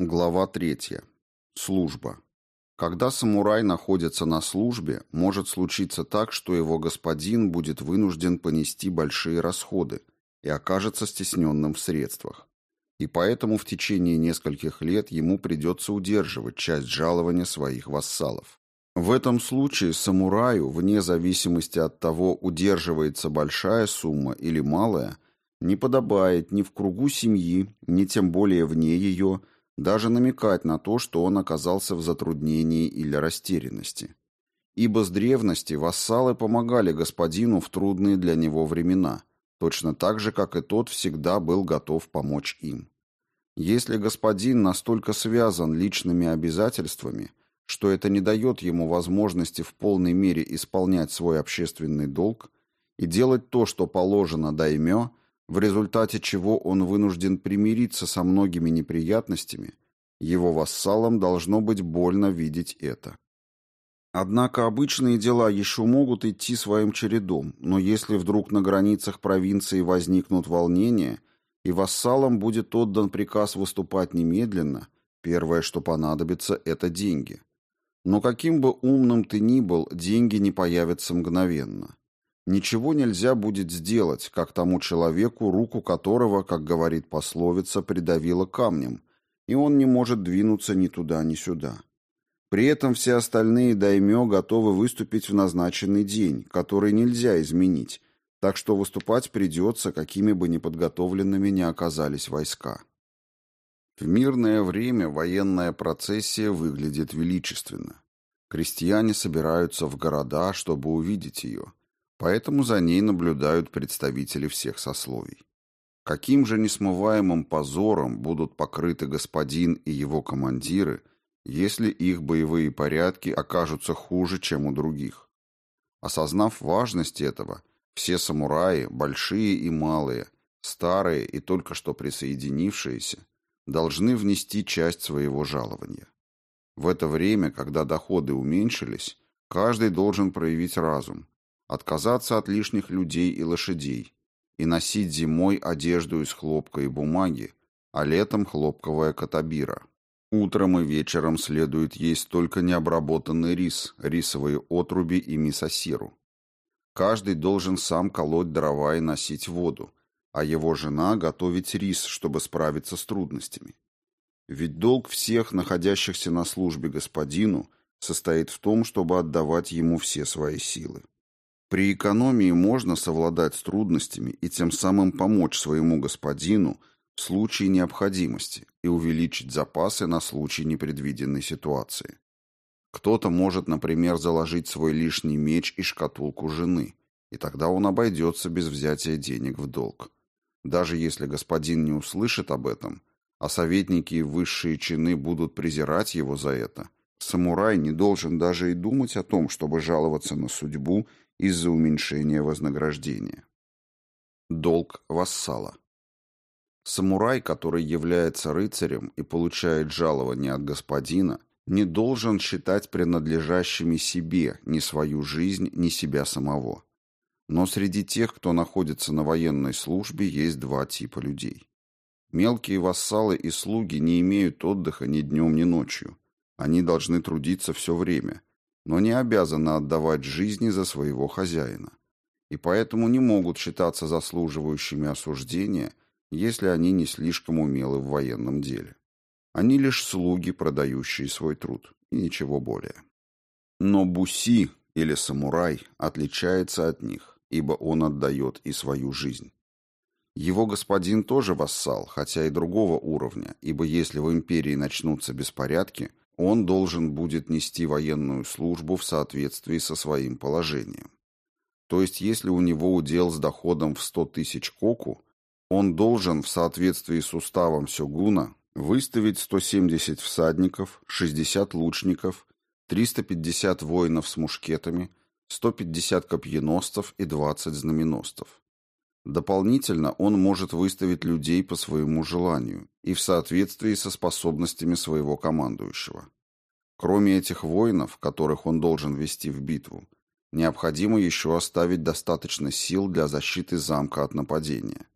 Глава 3. Служба. Когда самурай находится на службе, может случиться так, что его господин будет вынужден понести большие расходы и окажется стесненным в средствах. И поэтому в течение нескольких лет ему придется удерживать часть жалования своих вассалов. В этом случае самураю, вне зависимости от того, удерживается большая сумма или малая, не подобает ни в кругу семьи, ни тем более вне ее – даже намекать на то, что он оказался в затруднении или растерянности. Ибо с древности вассалы помогали господину в трудные для него времена, точно так же, как и тот всегда был готов помочь им. Если господин настолько связан личными обязательствами, что это не дает ему возможности в полной мере исполнять свой общественный долг и делать то, что положено даймё, в результате чего он вынужден примириться со многими неприятностями, его вассалам должно быть больно видеть это. Однако обычные дела еще могут идти своим чередом, но если вдруг на границах провинции возникнут волнения, и вассалам будет отдан приказ выступать немедленно, первое, что понадобится, это деньги. Но каким бы умным ты ни был, деньги не появятся мгновенно. Ничего нельзя будет сделать, как тому человеку, руку которого, как говорит пословица, придавило камнем, и он не может двинуться ни туда, ни сюда. При этом все остальные даймё готовы выступить в назначенный день, который нельзя изменить, так что выступать придется, какими бы неподготовленными ни оказались войска. В мирное время военная процессия выглядит величественно. Крестьяне собираются в города, чтобы увидеть ее – Поэтому за ней наблюдают представители всех сословий. Каким же несмываемым позором будут покрыты господин и его командиры, если их боевые порядки окажутся хуже, чем у других? Осознав важность этого, все самураи, большие и малые, старые и только что присоединившиеся, должны внести часть своего жалования. В это время, когда доходы уменьшились, каждый должен проявить разум, отказаться от лишних людей и лошадей и носить зимой одежду из хлопка и бумаги, а летом хлопковая катабира. Утром и вечером следует есть только необработанный рис, рисовые отруби и мисосиру. Каждый должен сам колоть дрова и носить воду, а его жена готовить рис, чтобы справиться с трудностями. Ведь долг всех, находящихся на службе господину, состоит в том, чтобы отдавать ему все свои силы. При экономии можно совладать с трудностями и тем самым помочь своему господину в случае необходимости и увеличить запасы на случай непредвиденной ситуации. Кто-то может, например, заложить свой лишний меч и шкатулку жены, и тогда он обойдется без взятия денег в долг. Даже если господин не услышит об этом, а советники и высшие чины будут презирать его за это, самурай не должен даже и думать о том, чтобы жаловаться на судьбу из-за уменьшения вознаграждения. Долг вассала. Самурай, который является рыцарем и получает жалование от господина, не должен считать принадлежащими себе ни свою жизнь, ни себя самого. Но среди тех, кто находится на военной службе, есть два типа людей. Мелкие вассалы и слуги не имеют отдыха ни днем, ни ночью. Они должны трудиться все время, но не обязаны отдавать жизни за своего хозяина, и поэтому не могут считаться заслуживающими осуждения, если они не слишком умелы в военном деле. Они лишь слуги, продающие свой труд, и ничего более. Но буси или самурай отличается от них, ибо он отдает и свою жизнь. Его господин тоже вассал, хотя и другого уровня, ибо если в империи начнутся беспорядки, он должен будет нести военную службу в соответствии со своим положением. То есть, если у него удел с доходом в 100 тысяч коку, он должен в соответствии с уставом Сёгуна выставить 170 всадников, 60 лучников, 350 воинов с мушкетами, 150 копьеносцев и 20 знаменосцев. Дополнительно он может выставить людей по своему желанию и в соответствии со способностями своего командующего. Кроме этих воинов, которых он должен вести в битву, необходимо еще оставить достаточно сил для защиты замка от нападения.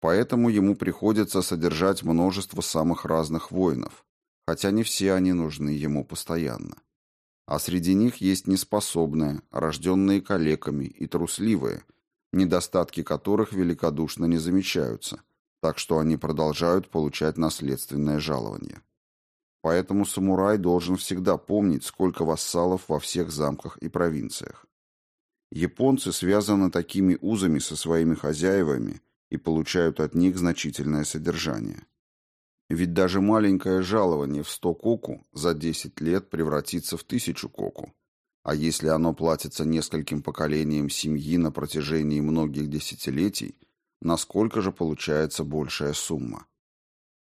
Поэтому ему приходится содержать множество самых разных воинов, хотя не все они нужны ему постоянно. А среди них есть неспособные, рожденные калеками и трусливые, недостатки которых великодушно не замечаются, так что они продолжают получать наследственное жалование. Поэтому самурай должен всегда помнить, сколько вассалов во всех замках и провинциях. Японцы связаны такими узами со своими хозяевами и получают от них значительное содержание. Ведь даже маленькое жалование в 100 коку за 10 лет превратится в 1000 коку. А если оно платится нескольким поколениям семьи на протяжении многих десятилетий, насколько же получается большая сумма?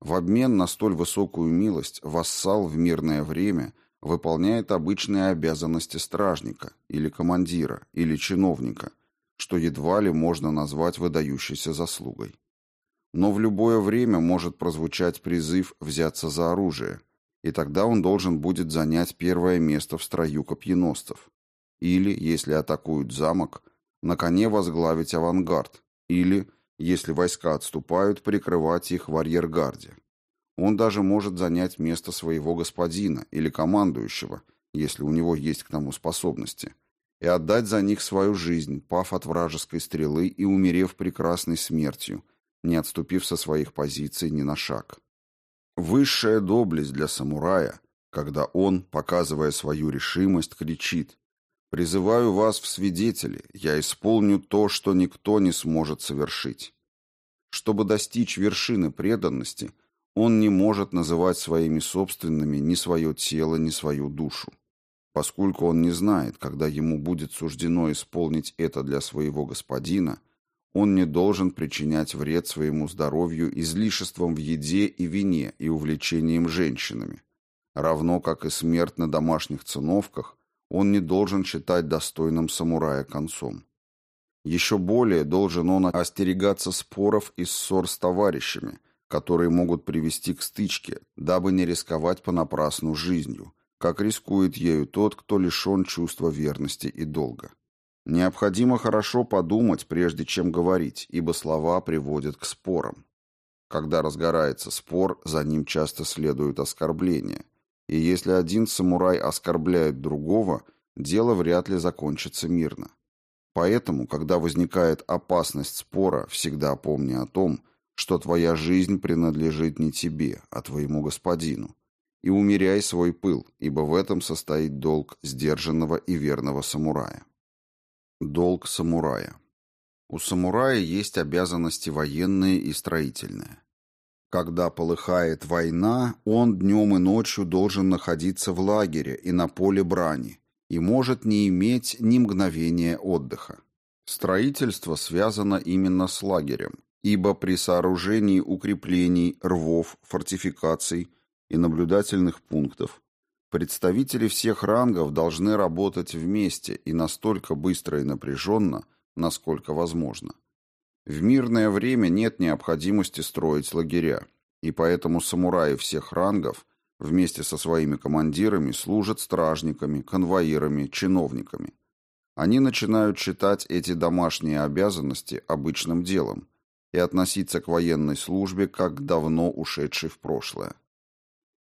В обмен на столь высокую милость вассал в мирное время выполняет обычные обязанности стражника или командира или чиновника, что едва ли можно назвать выдающейся заслугой. Но в любое время может прозвучать призыв взяться за оружие, и тогда он должен будет занять первое место в строю копьеносцев. Или, если атакуют замок, на коне возглавить авангард, или, если войска отступают, прикрывать их в арьергарде. Он даже может занять место своего господина или командующего, если у него есть к тому способности, и отдать за них свою жизнь, пав от вражеской стрелы и умерев прекрасной смертью, не отступив со своих позиций ни на шаг. Высшая доблесть для самурая, когда он, показывая свою решимость, кричит «Призываю вас в свидетели, я исполню то, что никто не сможет совершить». Чтобы достичь вершины преданности, он не может называть своими собственными ни свое тело, ни свою душу. Поскольку он не знает, когда ему будет суждено исполнить это для своего господина – он не должен причинять вред своему здоровью излишеством в еде и вине и увлечением женщинами. Равно как и смерть на домашних циновках, он не должен считать достойным самурая концом. Еще более должен он остерегаться споров и ссор с товарищами, которые могут привести к стычке, дабы не рисковать понапрасну жизнью, как рискует ею тот, кто лишен чувства верности и долга. Необходимо хорошо подумать, прежде чем говорить, ибо слова приводят к спорам. Когда разгорается спор, за ним часто следует оскорбление. И если один самурай оскорбляет другого, дело вряд ли закончится мирно. Поэтому, когда возникает опасность спора, всегда помни о том, что твоя жизнь принадлежит не тебе, а твоему господину. И умеряй свой пыл, ибо в этом состоит долг сдержанного и верного самурая. Долг самурая. У самурая есть обязанности военные и строительные. Когда полыхает война, он днем и ночью должен находиться в лагере и на поле брани и может не иметь ни мгновения отдыха. Строительство связано именно с лагерем, ибо при сооружении укреплений, рвов, фортификаций и наблюдательных пунктов Представители всех рангов должны работать вместе и настолько быстро и напряженно, насколько возможно. В мирное время нет необходимости строить лагеря, и поэтому самураи всех рангов вместе со своими командирами служат стражниками, конвоирами, чиновниками. Они начинают считать эти домашние обязанности обычным делом и относиться к военной службе как к давно ушедшей в прошлое.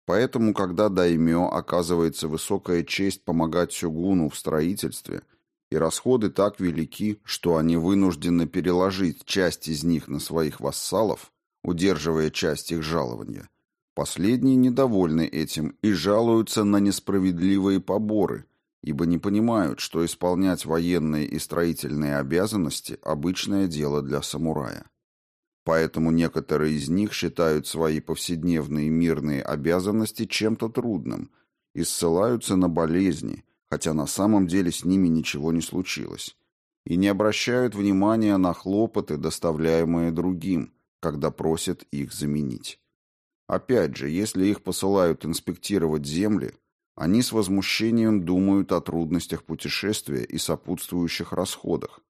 Поэтому, когда даймё оказывается высокая честь помогать сёгуну в строительстве, и расходы так велики, что они вынуждены переложить часть из них на своих вассалов, удерживая часть их жалования, последние недовольны этим и жалуются на несправедливые поборы, ибо не понимают, что исполнять военные и строительные обязанности – обычное дело для самурая. Поэтому некоторые из них считают свои повседневные мирные обязанности чем-то трудным и ссылаются на болезни, хотя на самом деле с ними ничего не случилось, и не обращают внимания на хлопоты, доставляемые другим, когда просят их заменить. Опять же, если их посылают инспектировать земли, они с возмущением думают о трудностях путешествия и сопутствующих расходах,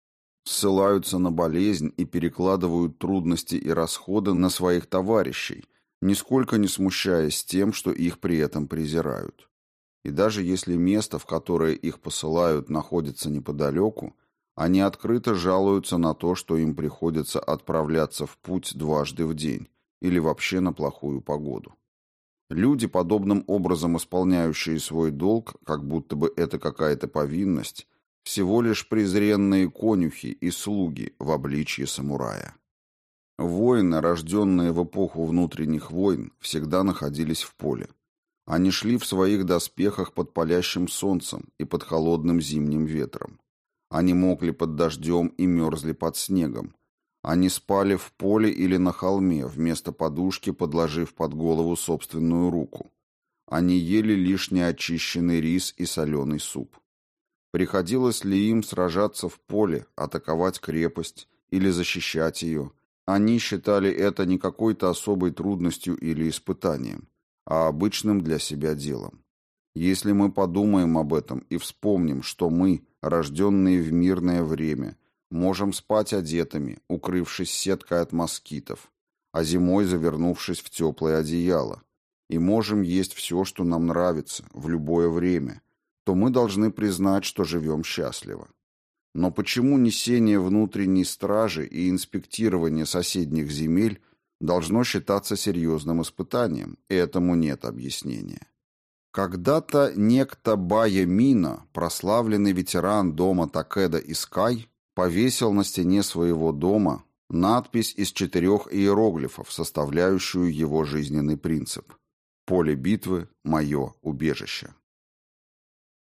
ссылаются на болезнь и перекладывают трудности и расходы на своих товарищей, нисколько не смущаясь тем, что их при этом презирают. И даже если место, в которое их посылают, находится неподалеку, они открыто жалуются на то, что им приходится отправляться в путь дважды в день или вообще на плохую погоду. Люди, подобным образом исполняющие свой долг, как будто бы это какая-то повинность, всего лишь презренные конюхи и слуги в обличье самурая. Воины, рожденные в эпоху внутренних войн, всегда находились в поле. Они шли в своих доспехах под палящим солнцем и под холодным зимним ветром. Они мокли под дождем и мерзли под снегом. Они спали в поле или на холме, вместо подушки подложив под голову собственную руку. Они ели лишь неочищенный рис и соленый суп. Приходилось ли им сражаться в поле, атаковать крепость или защищать ее? Они считали это не какой-то особой трудностью или испытанием, а обычным для себя делом. Если мы подумаем об этом и вспомним, что мы, рожденные в мирное время, можем спать одетыми, укрывшись сеткой от москитов, а зимой завернувшись в теплое одеяло, и можем есть все, что нам нравится, в любое время – то мы должны признать, что живем счастливо. Но почему несение внутренней стражи и инспектирование соседних земель должно считаться серьезным испытанием, этому нет объяснения. Когда-то некто Бая Мина, прославленный ветеран дома Такеда Искай, повесил на стене своего дома надпись из четырех иероглифов, составляющую его жизненный принцип. «Поле битвы – мое убежище».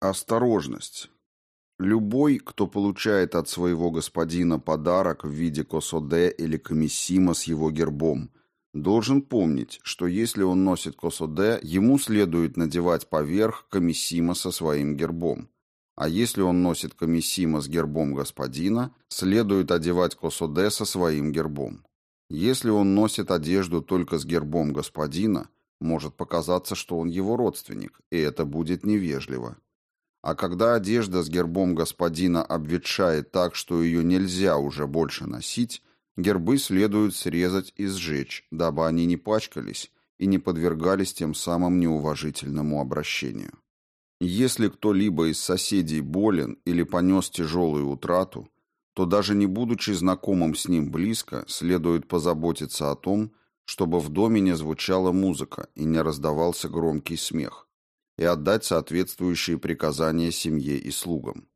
Осторожность. Любой, кто получает от своего господина подарок в виде косоде или комиссима с его гербом, должен помнить, что если он носит косоде, ему следует надевать поверх комиссима со своим гербом. А если он носит комиссима с гербом господина, следует одевать косоде со своим гербом. Если он носит одежду только с гербом господина, может показаться, что он его родственник, и это будет невежливо. А когда одежда с гербом господина обветшает так, что ее нельзя уже больше носить, гербы следует срезать и сжечь, дабы они не пачкались и не подвергались тем самым неуважительному обращению. Если кто-либо из соседей болен или понес тяжелую утрату, то даже не будучи знакомым с ним близко, следует позаботиться о том, чтобы в доме не звучала музыка и не раздавался громкий смех, и отдать соответствующие приказания семье и слугам.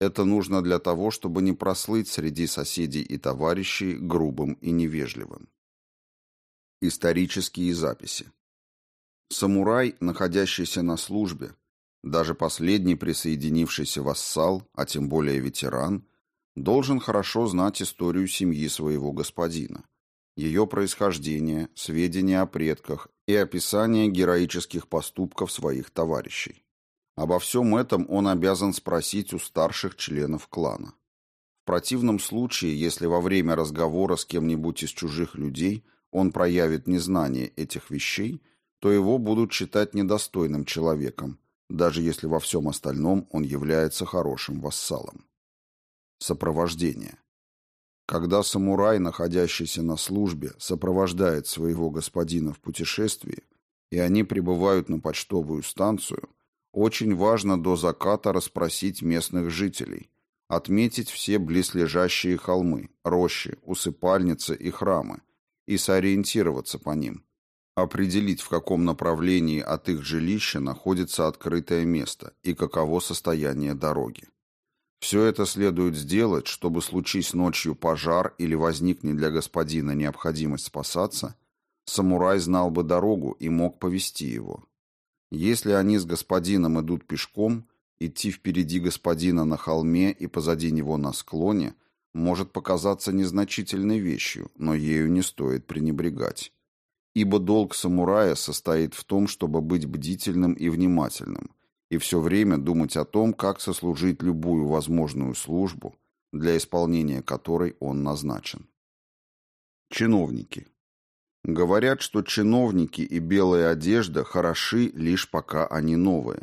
Это нужно для того, чтобы не прослыть среди соседей и товарищей грубым и невежливым. Исторические записи. Самурай, находящийся на службе, даже последний присоединившийся вассал, а тем более ветеран, должен хорошо знать историю семьи своего господина, ее происхождение, сведения о предках и описание героических поступков своих товарищей. Обо всем этом он обязан спросить у старших членов клана. В противном случае, если во время разговора с кем-нибудь из чужих людей он проявит незнание этих вещей, то его будут считать недостойным человеком, даже если во всем остальном он является хорошим вассалом. Сопровождение. Когда самурай, находящийся на службе, сопровождает своего господина в путешествии, и они прибывают на почтовую станцию, очень важно до заката расспросить местных жителей, отметить все близлежащие холмы, рощи, усыпальницы и храмы и сориентироваться по ним, определить, в каком направлении от их жилища находится открытое место и каково состояние дороги. Все это следует сделать, чтобы случись ночью пожар или возникнет для господина необходимость спасаться, самурай знал бы дорогу и мог повести его. Если они с господином идут пешком, идти впереди господина на холме и позади него на склоне может показаться незначительной вещью, но ею не стоит пренебрегать. Ибо долг самурая состоит в том, чтобы быть бдительным и внимательным, и все время думать о том, как сослужить любую возможную службу, для исполнения которой он назначен. Чиновники. Говорят, что чиновники и белая одежда хороши лишь пока они новые.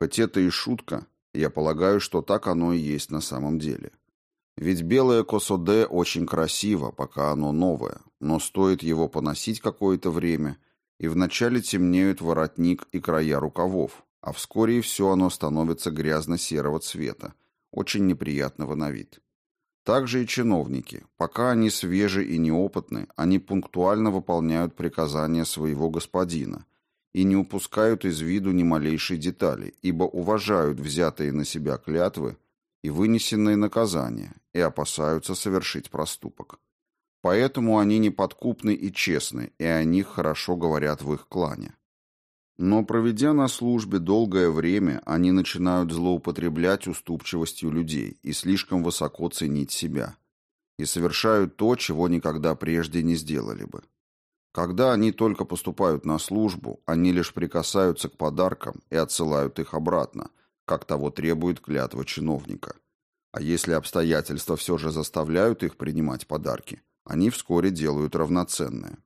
Хоть это и шутка, я полагаю, что так оно и есть на самом деле. Ведь белое косоде очень красиво, пока оно новое, но стоит его поносить какое-то время, и вначале темнеют воротник и края рукавов, а вскоре и все оно становится грязно-серого цвета, очень неприятного на вид. Также и чиновники. Пока они свежи и неопытны, они пунктуально выполняют приказания своего господина и не упускают из виду ни малейшей детали, ибо уважают взятые на себя клятвы и вынесенные наказания и опасаются совершить проступок. Поэтому они неподкупны и честны, и о них хорошо говорят в их клане. Но проведя на службе долгое время, они начинают злоупотреблять уступчивостью людей и слишком высоко ценить себя, и совершают то, чего никогда прежде не сделали бы. Когда они только поступают на службу, они лишь прикасаются к подаркам и отсылают их обратно, как того требует клятва чиновника. А если обстоятельства все же заставляют их принимать подарки, они вскоре делают равноценное.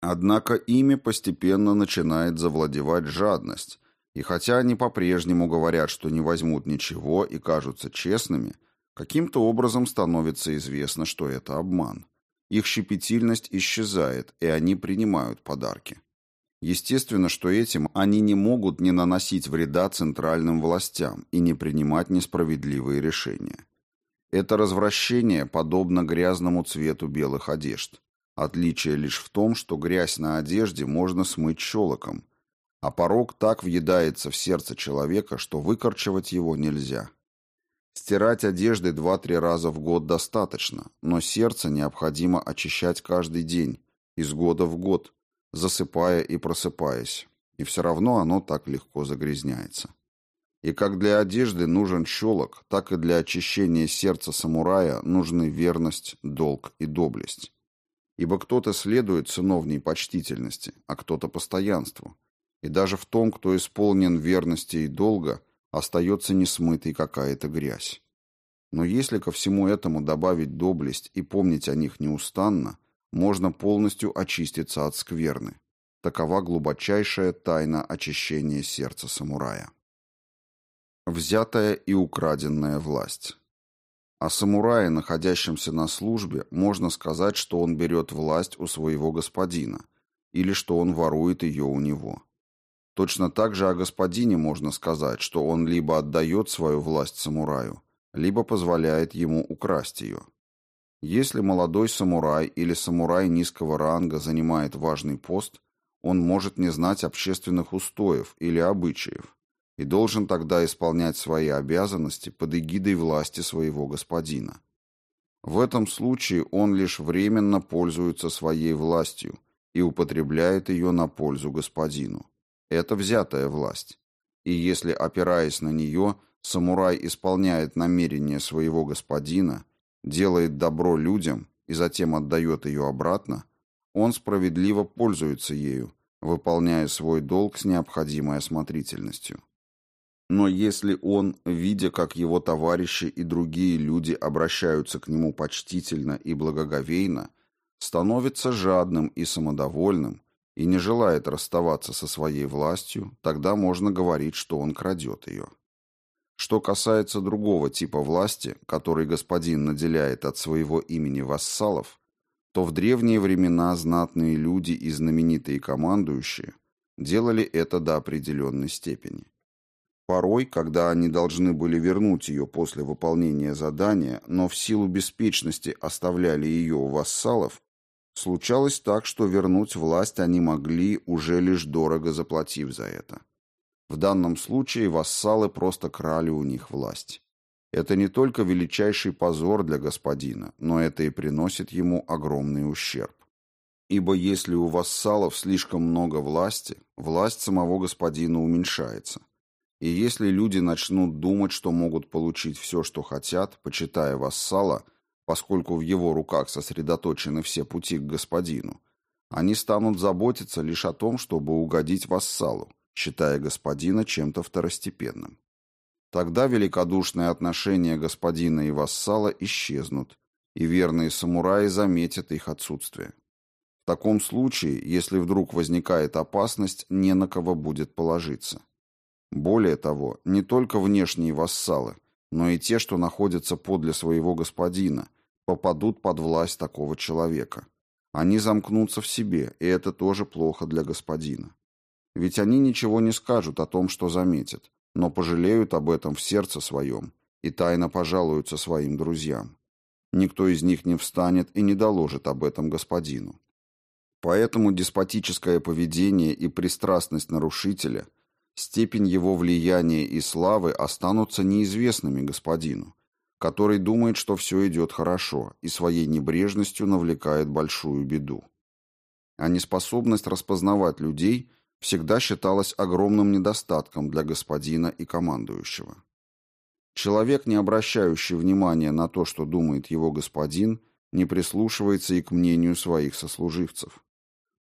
Однако ими постепенно начинает завладевать жадность, и хотя они по-прежнему говорят, что не возьмут ничего и кажутся честными, каким-то образом становится известно, что это обман. Их щепетильность исчезает, и они принимают подарки. Естественно, что этим они не могут не наносить вреда центральным властям и не принимать несправедливые решения. Это развращение подобно грязному цвету белых одежд. Отличие лишь в том, что грязь на одежде можно смыть щелоком, а порог так въедается в сердце человека, что выкорчевать его нельзя. Стирать одежды два-три раза в год достаточно, но сердце необходимо очищать каждый день, из года в год, засыпая и просыпаясь, и все равно оно так легко загрязняется. И как для одежды нужен щелок, так и для очищения сердца самурая нужны верность, долг и доблесть. Ибо кто-то следует сыновней почтительности, а кто-то постоянству. И даже в том, кто исполнен верности и долга, остается несмытой какая-то грязь. Но если ко всему этому добавить доблесть и помнить о них неустанно, можно полностью очиститься от скверны. Такова глубочайшая тайна очищения сердца самурая. Взятая и украденная власть. О самурае, находящемся на службе, можно сказать, что он берет власть у своего господина, или что он ворует ее у него. Точно так же о господине можно сказать, что он либо отдает свою власть самураю, либо позволяет ему украсть ее. Если молодой самурай или самурай низкого ранга занимает важный пост, он может не знать общественных устоев или обычаев и должен тогда исполнять свои обязанности под эгидой власти своего господина. В этом случае он лишь временно пользуется своей властью и употребляет ее на пользу господину. Это взятая власть. И если, опираясь на нее, самурай исполняет намерения своего господина, делает добро людям и затем отдает ее обратно, он справедливо пользуется ею, выполняя свой долг с необходимой осмотрительностью. Но если он, видя, как его товарищи и другие люди обращаются к нему почтительно и благоговейно, становится жадным и самодовольным, и не желает расставаться со своей властью, тогда можно говорить, что он крадет ее. Что касается другого типа власти, который господин наделяет от своего имени вассалов, то в древние времена знатные люди и знаменитые командующие делали это до определенной степени. Порой, когда они должны были вернуть ее после выполнения задания, но в силу беспечности оставляли ее у вассалов, Случалось так, что вернуть власть они могли, уже лишь дорого заплатив за это. В данном случае вассалы просто крали у них власть. Это не только величайший позор для господина, но это и приносит ему огромный ущерб. Ибо если у вассалов слишком много власти, власть самого господина уменьшается. И если люди начнут думать, что могут получить все, что хотят, почитая вассала – поскольку в его руках сосредоточены все пути к господину, они станут заботиться лишь о том, чтобы угодить вассалу, считая господина чем-то второстепенным. Тогда великодушные отношения господина и вассала исчезнут, и верные самураи заметят их отсутствие. В таком случае, если вдруг возникает опасность, не на кого будет положиться. Более того, не только внешние вассалы, но и те, что находятся подле своего господина, попадут под власть такого человека. Они замкнутся в себе, и это тоже плохо для господина. Ведь они ничего не скажут о том, что заметят, но пожалеют об этом в сердце своем и тайно пожалуются своим друзьям. Никто из них не встанет и не доложит об этом господину. Поэтому деспотическое поведение и пристрастность нарушителя, степень его влияния и славы останутся неизвестными господину, который думает, что все идет хорошо и своей небрежностью навлекает большую беду. А неспособность распознавать людей всегда считалась огромным недостатком для господина и командующего. Человек, не обращающий внимания на то, что думает его господин, не прислушивается и к мнению своих сослуживцев.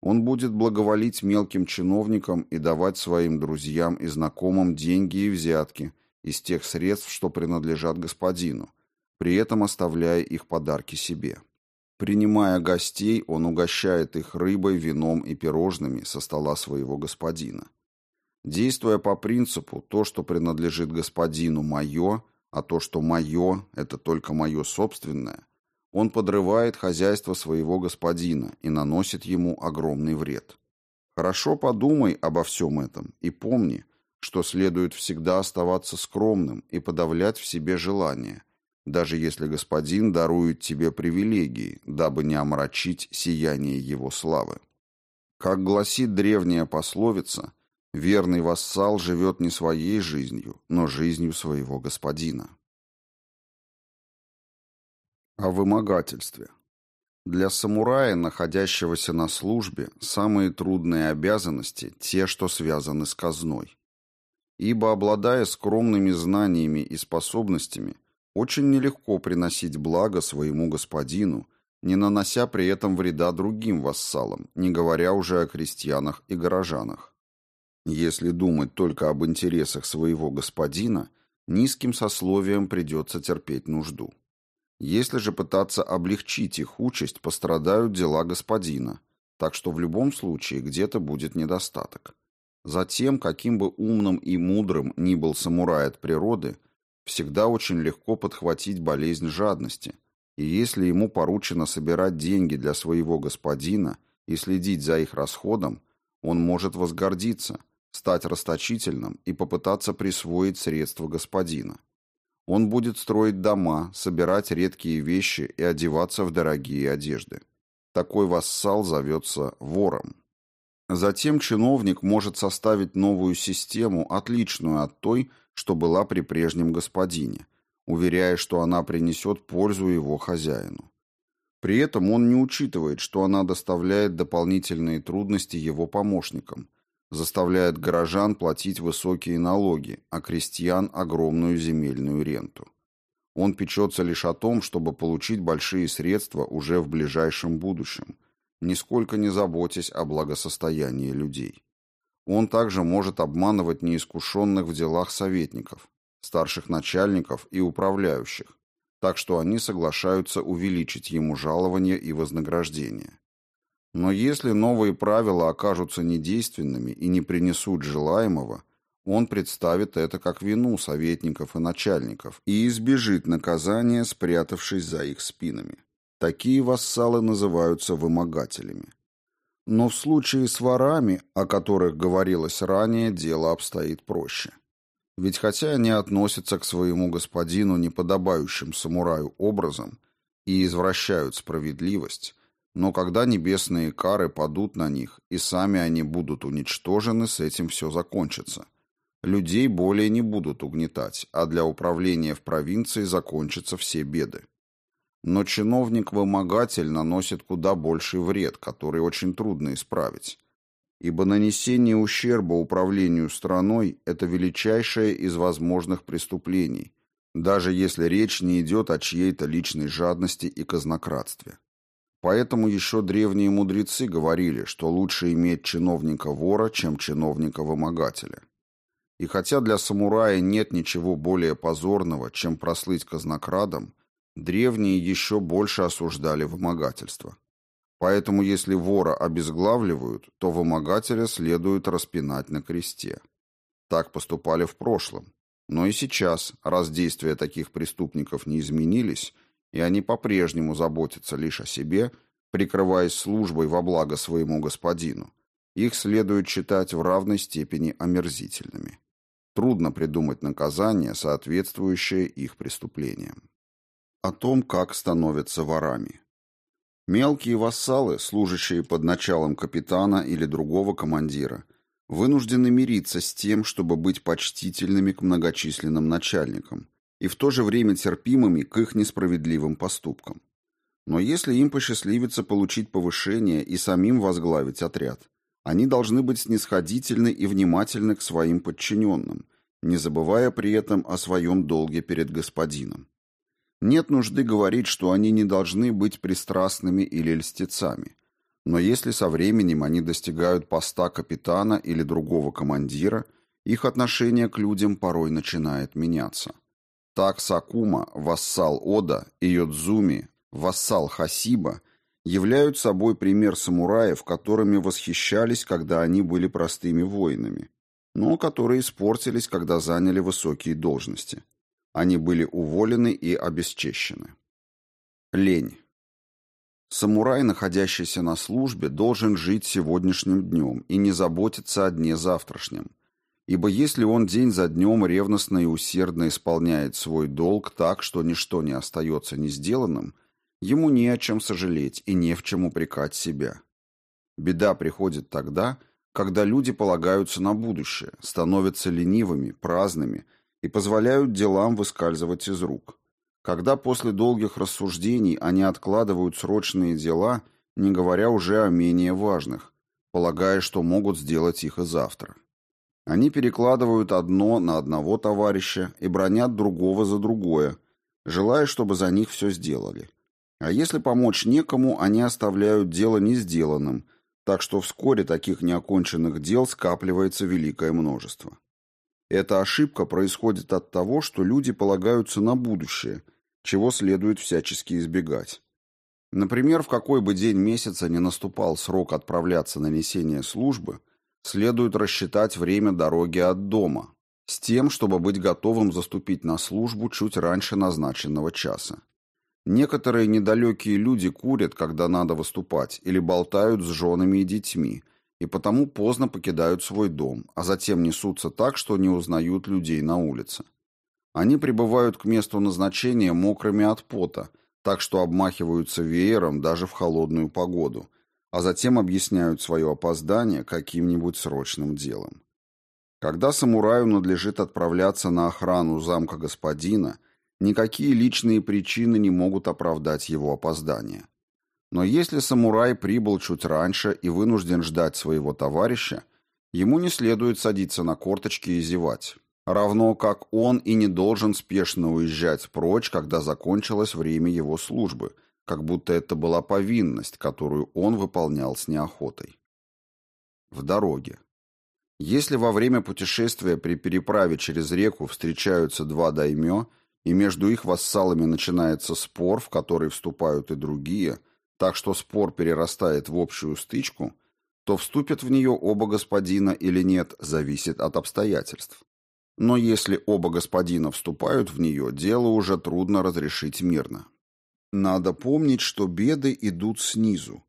Он будет благоволить мелким чиновникам и давать своим друзьям и знакомым деньги и взятки из тех средств, что принадлежат господину, при этом оставляя их подарки себе. Принимая гостей, он угощает их рыбой, вином и пирожными со стола своего господина. Действуя по принципу «то, что принадлежит господину, мое», а то, что мое, это только мое собственное, он подрывает хозяйство своего господина и наносит ему огромный вред. Хорошо подумай обо всем этом и помни, что следует всегда оставаться скромным и подавлять в себе желания, даже если господин дарует тебе привилегии, дабы не омрачить сияние его славы. Как гласит древняя пословица, верный вассал живет не своей жизнью, но жизнью своего господина. О вымогательстве. Для самурая, находящегося на службе, самые трудные обязанности – те, что связаны с казной. Ибо, обладая скромными знаниями и способностями – очень нелегко приносить благо своему господину, не нанося при этом вреда другим вассалам, не говоря уже о крестьянах и горожанах. Если думать только об интересах своего господина, низким сословиям придется терпеть нужду. Если же пытаться облегчить их участь, пострадают дела господина, так что в любом случае где-то будет недостаток. Затем, каким бы умным и мудрым ни был самурай от природы – всегда очень легко подхватить болезнь жадности, и если ему поручено собирать деньги для своего господина и следить за их расходом, он может возгордиться, стать расточительным и попытаться присвоить средства господина. Он будет строить дома, собирать редкие вещи и одеваться в дорогие одежды. Такой вассал зовется вором. Затем чиновник может составить новую систему, отличную от той, что была при прежнем господине, уверяя, что она принесет пользу его хозяину. При этом он не учитывает, что она доставляет дополнительные трудности его помощникам, заставляет горожан платить высокие налоги, а крестьян – огромную земельную ренту. Он печется лишь о том, чтобы получить большие средства уже в ближайшем будущем, нисколько не заботясь о благосостоянии людей. Он также может обманывать неискушенных в делах советников, старших начальников и управляющих, так что они соглашаются увеличить ему жалование и вознаграждение. Но если новые правила окажутся недейственными и не принесут желаемого, он представит это как вину советников и начальников и избежит наказания, спрятавшись за их спинами. Такие вассалы называются вымогателями. Но в случае с ворами, о которых говорилось ранее, дело обстоит проще. Ведь хотя они относятся к своему господину неподобающим самураю образом и извращают справедливость, но когда небесные кары падут на них, и сами они будут уничтожены, с этим все закончится. Людей более не будут угнетать, а для управления в провинции закончатся все беды. Но чиновник-вымогатель наносит куда больший вред, который очень трудно исправить. Ибо нанесение ущерба управлению страной – это величайшее из возможных преступлений, даже если речь не идет о чьей-то личной жадности и казнократстве. Поэтому еще древние мудрецы говорили, что лучше иметь чиновника-вора, чем чиновника-вымогателя. И хотя для самурая нет ничего более позорного, чем прослыть казнокрадом, древние еще больше осуждали вымогательство. Поэтому если вора обезглавливают, то вымогателя следует распинать на кресте. Так поступали в прошлом. Но и сейчас, раз действия таких преступников не изменились, и они по-прежнему заботятся лишь о себе, прикрываясь службой во благо своему господину, их следует считать в равной степени омерзительными. Трудно придумать наказание, соответствующее их преступлениям о том, как становятся ворами. Мелкие вассалы, служащие под началом капитана или другого командира, вынуждены мириться с тем, чтобы быть почтительными к многочисленным начальникам и в то же время терпимыми к их несправедливым поступкам. Но если им посчастливится получить повышение и самим возглавить отряд, они должны быть снисходительны и внимательны к своим подчиненным, не забывая при этом о своем долге перед господином. Нет нужды говорить, что они не должны быть пристрастными или льстецами. Но если со временем они достигают поста капитана или другого командира, их отношение к людям порой начинает меняться. Так Сакума, вассал Ода, и Йодзуми, вассал Хасиба, являют собой пример самураев, которыми восхищались, когда они были простыми воинами, но которые испортились, когда заняли высокие должности. Они были уволены и обесчещены. Лень. Самурай, находящийся на службе, должен жить сегодняшним днем и не заботиться о дне завтрашнем. Ибо если он день за днем ревностно и усердно исполняет свой долг так, что ничто не остается не сделанным, ему не о чем сожалеть и не в чем упрекать себя. Беда приходит тогда, когда люди полагаются на будущее, становятся ленивыми, праздными – и позволяют делам выскальзывать из рук. Когда после долгих рассуждений они откладывают срочные дела, не говоря уже о менее важных, полагая, что могут сделать их и завтра. Они перекладывают одно на одного товарища и бронят другого за другое, желая, чтобы за них все сделали. А если помочь некому, они оставляют дело не сделанным, так что вскоре таких неоконченных дел скапливается великое множество. Эта ошибка происходит от того, что люди полагаются на будущее, чего следует всячески избегать. Например, в какой бы день месяца не наступал срок отправляться на несение службы, следует рассчитать время дороги от дома, с тем, чтобы быть готовым заступить на службу чуть раньше назначенного часа. Некоторые недалекие люди курят, когда надо выступать, или болтают с женами и детьми, и потому поздно покидают свой дом, а затем несутся так, что не узнают людей на улице. Они прибывают к месту назначения мокрыми от пота, так что обмахиваются веером даже в холодную погоду, а затем объясняют свое опоздание каким-нибудь срочным делом. Когда самураю надлежит отправляться на охрану замка господина, никакие личные причины не могут оправдать его опоздание. Но если самурай прибыл чуть раньше и вынужден ждать своего товарища, ему не следует садиться на корточки и зевать. Равно как он и не должен спешно уезжать прочь, когда закончилось время его службы, как будто это была повинность, которую он выполнял с неохотой. В дороге. Если во время путешествия при переправе через реку встречаются два даймё, и между их вассалами начинается спор, в который вступают и другие – так что спор перерастает в общую стычку, то вступят в нее оба господина или нет, зависит от обстоятельств. Но если оба господина вступают в нее, дело уже трудно разрешить мирно. Надо помнить, что беды идут снизу,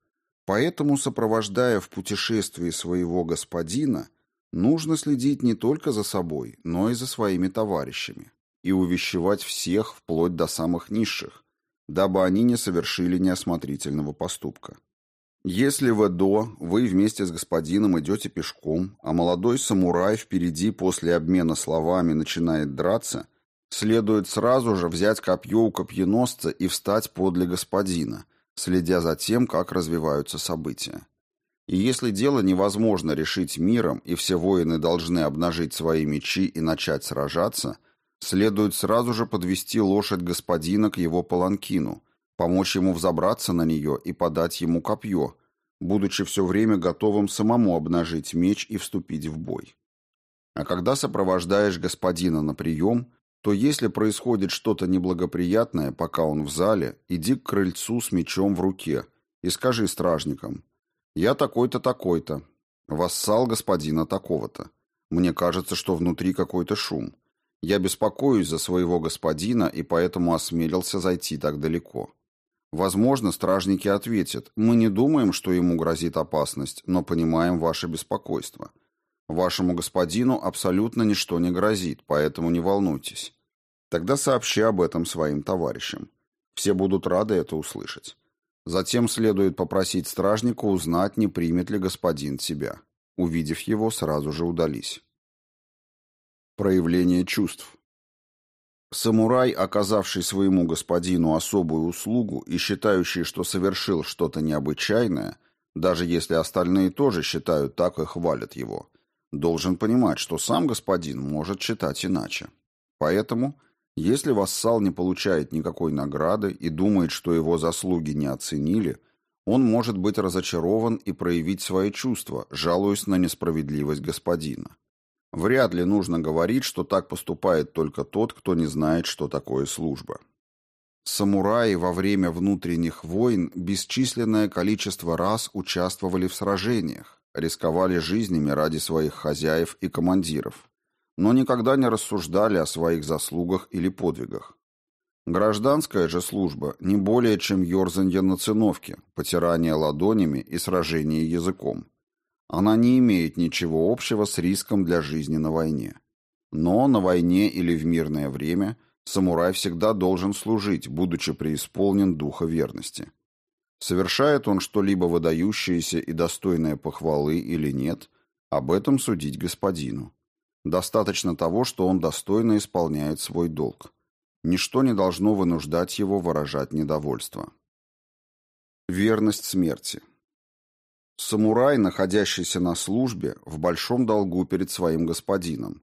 поэтому, сопровождая в путешествии своего господина, нужно следить не только за собой, но и за своими товарищами и увещевать всех вплоть до самых низших, дабы они не совершили неосмотрительного поступка. Если в Эдо вы вместе с господином идете пешком, а молодой самурай впереди после обмена словами начинает драться, следует сразу же взять копье у копьеносца и встать подле господина, следя за тем, как развиваются события. И если дело невозможно решить миром, и все воины должны обнажить свои мечи и начать сражаться – Следует сразу же подвести лошадь господина к его паланкину, помочь ему взобраться на нее и подать ему копье, будучи все время готовым самому обнажить меч и вступить в бой. А когда сопровождаешь господина на прием, то если происходит что-то неблагоприятное, пока он в зале, иди к крыльцу с мечом в руке и скажи стражникам «Я такой-то, такой-то, вассал господина такого-то. Мне кажется, что внутри какой-то шум. Я беспокоюсь за своего господина и поэтому осмелился зайти так далеко. Возможно, стражники ответят, мы не думаем, что ему грозит опасность, но понимаем ваше беспокойство. Вашему господину абсолютно ничто не грозит, поэтому не волнуйтесь. Тогда сообщи об этом своим товарищам. Все будут рады это услышать. Затем следует попросить стражника узнать, не примет ли господин тебя. Увидев его, сразу же удались. Проявление чувств. Самурай, оказавший своему господину особую услугу и считающий, что совершил что-то необычайное, даже если остальные тоже считают так и хвалят его, должен понимать, что сам господин может считать иначе. Поэтому, если вассал не получает никакой награды и думает, что его заслуги не оценили, он может быть разочарован и проявить свои чувства, жалуясь на несправедливость господина. Вряд ли нужно говорить, что так поступает только тот, кто не знает, что такое служба. Самураи во время внутренних войн бесчисленное количество раз участвовали в сражениях, рисковали жизнями ради своих хозяев и командиров, но никогда не рассуждали о своих заслугах или подвигах. Гражданская же служба не более чем ерзанье на циновке, потирание ладонями и сражение языком. Она не имеет ничего общего с риском для жизни на войне. Но на войне или в мирное время самурай всегда должен служить, будучи преисполнен духа верности. Совершает он что-либо выдающееся и достойное похвалы или нет, об этом судить господину. Достаточно того, что он достойно исполняет свой долг. Ничто не должно вынуждать его выражать недовольство. Верность смерти. Самурай, находящийся на службе, в большом долгу перед своим господином,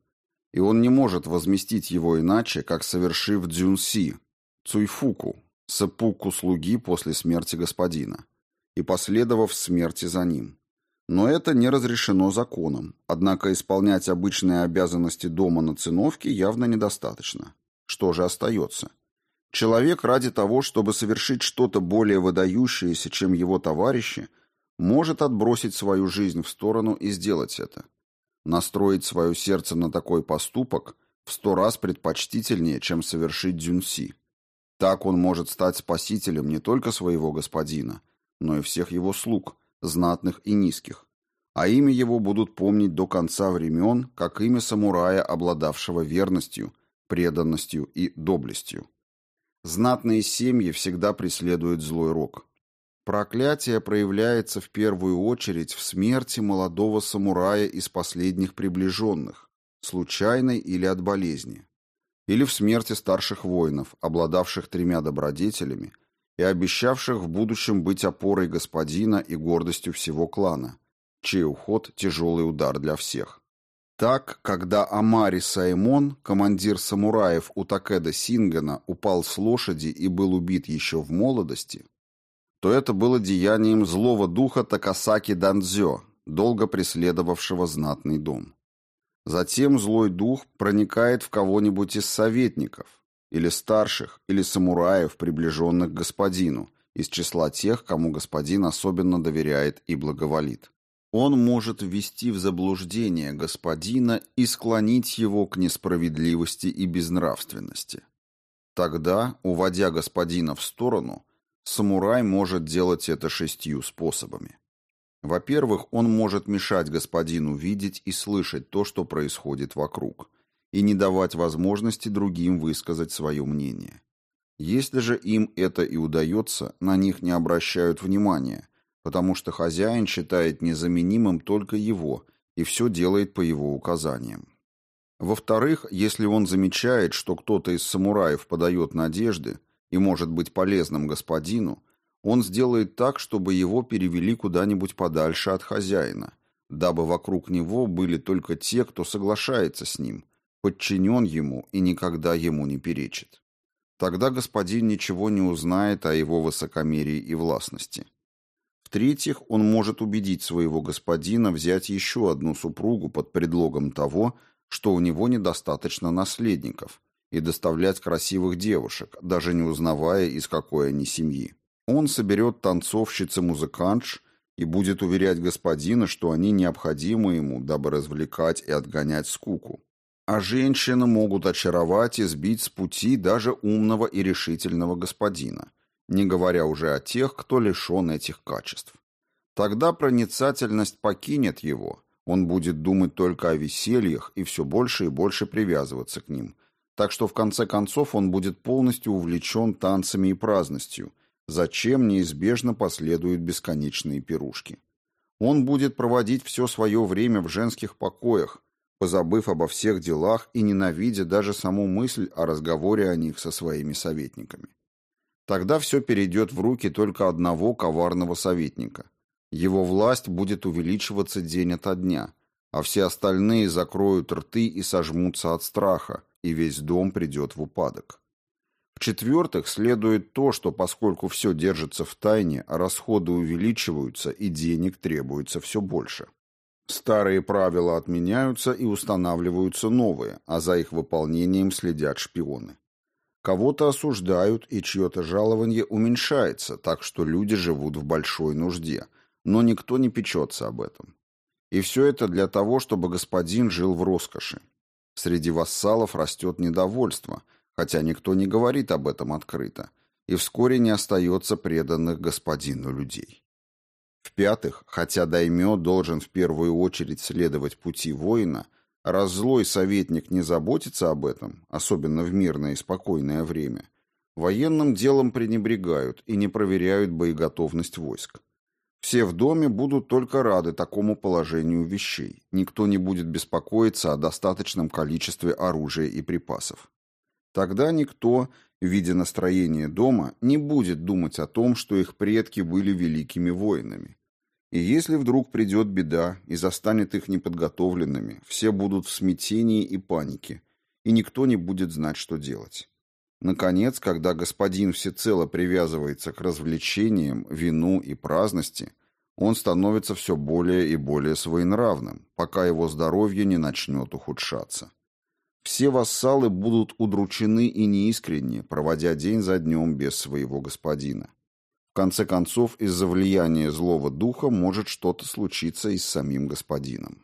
и он не может возместить его иначе, как совершив дзюнси, цуйфуку, сапуку слуги после смерти господина, и последовав смерти за ним. Но это не разрешено законом, однако исполнять обычные обязанности дома на циновке явно недостаточно. Что же остается? Человек ради того, чтобы совершить что-то более выдающееся, чем его товарищи, может отбросить свою жизнь в сторону и сделать это. Настроить свое сердце на такой поступок в сто раз предпочтительнее, чем совершить дзюнси. Так он может стать спасителем не только своего господина, но и всех его слуг, знатных и низких. А имя его будут помнить до конца времен, как имя самурая, обладавшего верностью, преданностью и доблестью. Знатные семьи всегда преследуют злой рок. Проклятие проявляется в первую очередь в смерти молодого самурая из последних приближенных, случайной или от болезни, или в смерти старших воинов, обладавших тремя добродетелями и обещавших в будущем быть опорой господина и гордостью всего клана, чей уход – тяжелый удар для всех. Так, когда Амари Саймон, командир самураев у Такеда Сингана, упал с лошади и был убит еще в молодости – то это было деянием злого духа Такасаки Дандзё, долго преследовавшего знатный дом. Затем злой дух проникает в кого-нибудь из советников, или старших, или самураев, приближенных к господину, из числа тех, кому господин особенно доверяет и благоволит. Он может ввести в заблуждение господина и склонить его к несправедливости и безнравственности. Тогда, уводя господина в сторону, Самурай может делать это шестью способами. Во-первых, он может мешать господину видеть и слышать то, что происходит вокруг, и не давать возможности другим высказать свое мнение. Если же им это и удается, на них не обращают внимания, потому что хозяин считает незаменимым только его и все делает по его указаниям. Во-вторых, если он замечает, что кто-то из самураев подает надежды, и может быть полезным господину, он сделает так, чтобы его перевели куда-нибудь подальше от хозяина, дабы вокруг него были только те, кто соглашается с ним, подчинен ему и никогда ему не перечит. Тогда господин ничего не узнает о его высокомерии и властности. В-третьих, он может убедить своего господина взять еще одну супругу под предлогом того, что у него недостаточно наследников, и доставлять красивых девушек, даже не узнавая, из какой они семьи. Он соберет танцовщиц и музыкантш и будет уверять господина, что они необходимы ему, дабы развлекать и отгонять скуку. А женщины могут очаровать и сбить с пути даже умного и решительного господина, не говоря уже о тех, кто лишен этих качеств. Тогда проницательность покинет его, он будет думать только о весельях и все больше и больше привязываться к ним – так что в конце концов он будет полностью увлечен танцами и праздностью, зачем неизбежно последуют бесконечные пирушки. Он будет проводить все свое время в женских покоях, позабыв обо всех делах и ненавидя даже саму мысль о разговоре о них со своими советниками. Тогда все перейдет в руки только одного коварного советника. Его власть будет увеличиваться день ото дня, а все остальные закроют рты и сожмутся от страха, и весь дом придет в упадок. В-четвертых, следует то, что поскольку все держится в тайне, расходы увеличиваются и денег требуется все больше. Старые правила отменяются и устанавливаются новые, а за их выполнением следят шпионы. Кого-то осуждают, и чье-то жалование уменьшается, так что люди живут в большой нужде, но никто не печется об этом. И все это для того, чтобы господин жил в роскоши. Среди вассалов растет недовольство – хотя никто не говорит об этом открыто, и вскоре не остается преданных господину людей. В-пятых, хотя даймё должен в первую очередь следовать пути воина, раз злой советник не заботится об этом, особенно в мирное и спокойное время, военным делом пренебрегают и не проверяют боеготовность войск. Все в доме будут только рады такому положению вещей. Никто не будет беспокоиться о достаточном количестве оружия и припасов. Тогда никто, видя настроение дома, не будет думать о том, что их предки были великими воинами. И если вдруг придет беда и застанет их неподготовленными, все будут в смятении и панике, и никто не будет знать, что делать. Наконец, когда господин всецело привязывается к развлечениям, вину и праздности, он становится все более и более своенравным, пока его здоровье не начнет ухудшаться. Все вассалы будут удручены и неискренне, проводя день за днем без своего господина. В конце концов, из-за влияния злого духа может что-то случиться и с самим господином.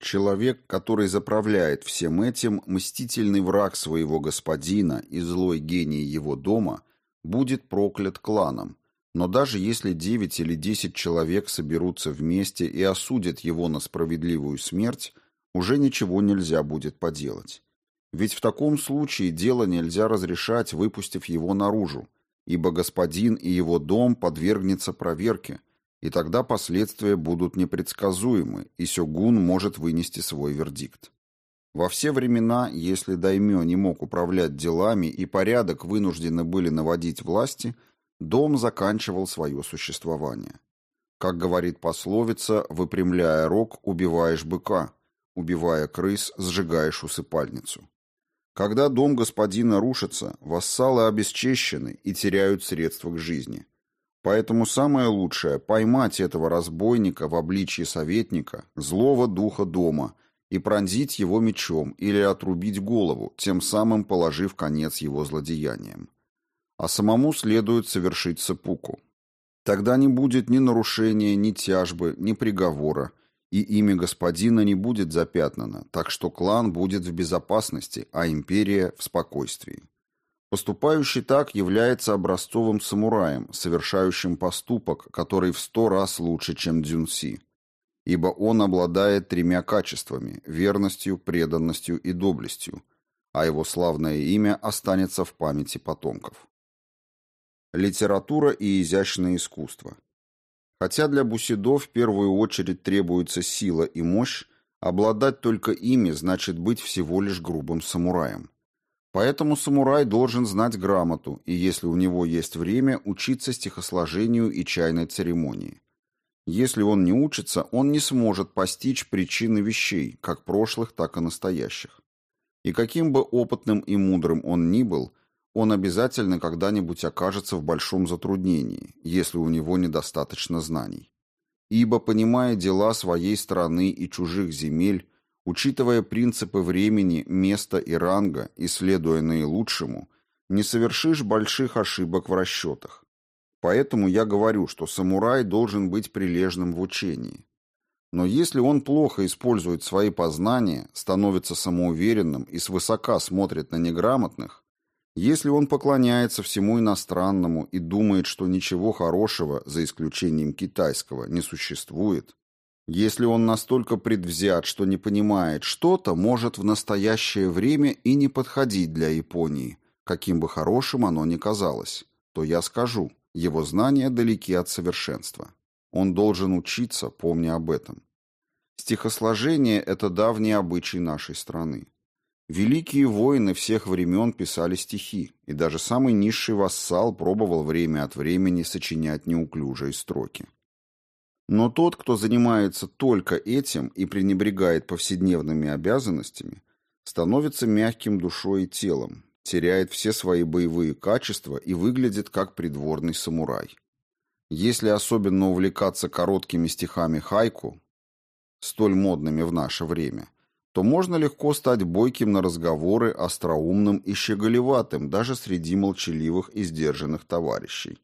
Человек, который заправляет всем этим, мстительный враг своего господина и злой гений его дома, будет проклят кланом, но даже если девять или десять человек соберутся вместе и осудят его на справедливую смерть, уже ничего нельзя будет поделать. Ведь в таком случае дело нельзя разрешать, выпустив его наружу, ибо господин и его дом подвергнется проверке, и тогда последствия будут непредсказуемы, и сёгун может вынести свой вердикт. Во все времена, если даймё не мог управлять делами и порядок вынуждены были наводить власти, дом заканчивал свое существование. Как говорит пословица, выпрямляя рог, убиваешь быка, Убивая крыс, сжигаешь усыпальницу. Когда дом господина рушится, вассалы обесчещены и теряют средства к жизни. Поэтому самое лучшее – поймать этого разбойника в обличье советника, злого духа дома, и пронзить его мечом или отрубить голову, тем самым положив конец его злодеяниям. А самому следует совершить сепуку. Тогда не будет ни нарушения, ни тяжбы, ни приговора – и имя господина не будет запятнано, так что клан будет в безопасности, а империя в спокойствии. Поступающий так является образцовым самураем, совершающим поступок, который в сто раз лучше, чем Дзюнси, ибо он обладает тремя качествами – верностью, преданностью и доблестью, а его славное имя останется в памяти потомков. Литература и изящное искусство – Хотя для бусидо в первую очередь требуется сила и мощь, обладать только ими значит быть всего лишь грубым самураем. Поэтому самурай должен знать грамоту и, если у него есть время, учиться стихосложению и чайной церемонии. Если он не учится, он не сможет постичь причины вещей, как прошлых, так и настоящих. И каким бы опытным и мудрым он ни был – он обязательно когда-нибудь окажется в большом затруднении, если у него недостаточно знаний. Ибо, понимая дела своей страны и чужих земель, учитывая принципы времени, места и ранга и следуя наилучшему, не совершишь больших ошибок в расчетах. Поэтому я говорю, что самурай должен быть прилежным в учении. Но если он плохо использует свои познания, становится самоуверенным и свысока смотрит на неграмотных, если он поклоняется всему иностранному и думает, что ничего хорошего, за исключением китайского, не существует, если он настолько предвзят, что не понимает, что-то может в настоящее время и не подходить для Японии, каким бы хорошим оно ни казалось, то я скажу, Его знания далеки от совершенства. Он должен учиться, помня об этом. Стихосложение – это давний обычай нашей страны. Великие воины всех времен писали стихи, и даже самый низший вассал пробовал время от времени сочинять неуклюжие строки. Но тот, кто занимается только этим и пренебрегает повседневными обязанностями, становится мягким душой и телом, теряет все свои боевые качества и выглядит как придворный самурай. Если особенно увлекаться короткими стихами хайку, столь модными в наше время, то можно легко стать бойким на разговоры, остроумным и щеголеватым даже среди молчаливых и сдержанных товарищей.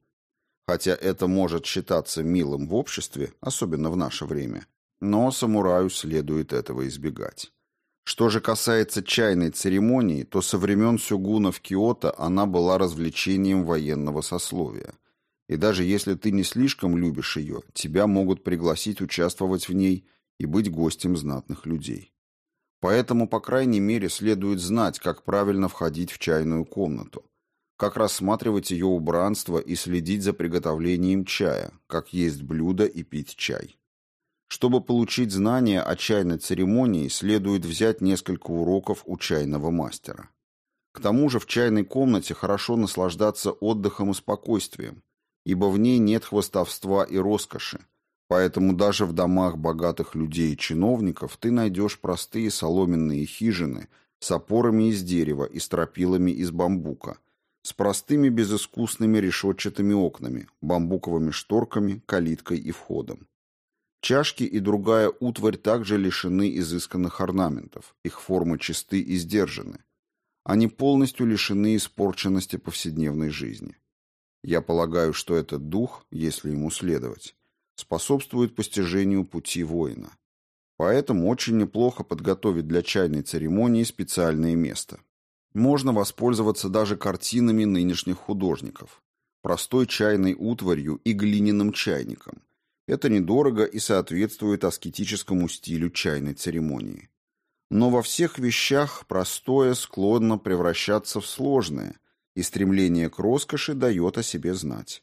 Хотя это может считаться милым в обществе, особенно в наше время, но самураю следует этого избегать. Что же касается чайной церемонии, то со времен сюгунов Киото она была развлечением военного сословия. И даже если ты не слишком любишь ее, тебя могут пригласить участвовать в ней и быть гостем знатных людей. Поэтому, по крайней мере, следует знать, как правильно входить в чайную комнату, как рассматривать ее убранство и следить за приготовлением чая, как есть блюдо и пить чай. Чтобы получить знания о чайной церемонии, следует взять несколько уроков у чайного мастера. К тому же в чайной комнате хорошо наслаждаться отдыхом и спокойствием, ибо в ней нет хвостовства и роскоши, Поэтому даже в домах богатых людей и чиновников ты найдешь простые соломенные хижины с опорами из дерева и стропилами из бамбука, с простыми безыскусными решетчатыми окнами, бамбуковыми шторками, калиткой и входом. Чашки и другая утварь также лишены изысканных орнаментов, их формы чисты и сдержаны. Они полностью лишены испорченности повседневной жизни. Я полагаю, что этот дух, если ему следовать, способствует постижению пути воина. Поэтому очень неплохо подготовить для чайной церемонии специальное место. Можно воспользоваться даже картинами нынешних художников, простой чайной утварью и глиняным чайником. Это недорого и соответствует аскетическому стилю чайной церемонии. Но во всех вещах простое склонно превращаться в сложное, и стремление к роскоши дает о себе знать.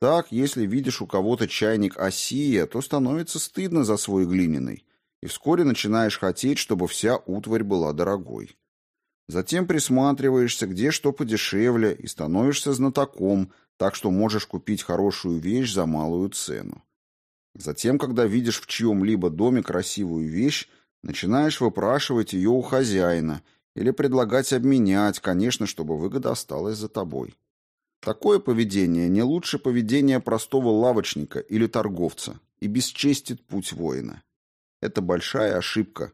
Так, если видишь у кого-то чайник осия, то становится стыдно за свой глиняный, и вскоре начинаешь хотеть, чтобы вся утварь была дорогой. Затем присматриваешься, где что подешевле, и становишься знатоком, так что можешь купить хорошую вещь за малую цену. Затем, когда видишь в чьем-либо доме красивую вещь, начинаешь выпрашивать ее у хозяина или предлагать обменять, конечно, чтобы выгода осталась за тобой. Такое поведение не лучше поведения простого лавочника или торговца и бесчестит путь воина. Это большая ошибка.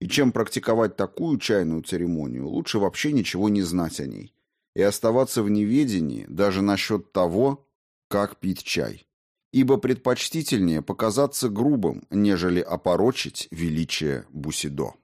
И чем практиковать такую чайную церемонию, лучше вообще ничего не знать о ней и оставаться в неведении даже насчет того, как пить чай. Ибо предпочтительнее показаться грубым, нежели опорочить величие Бусидо.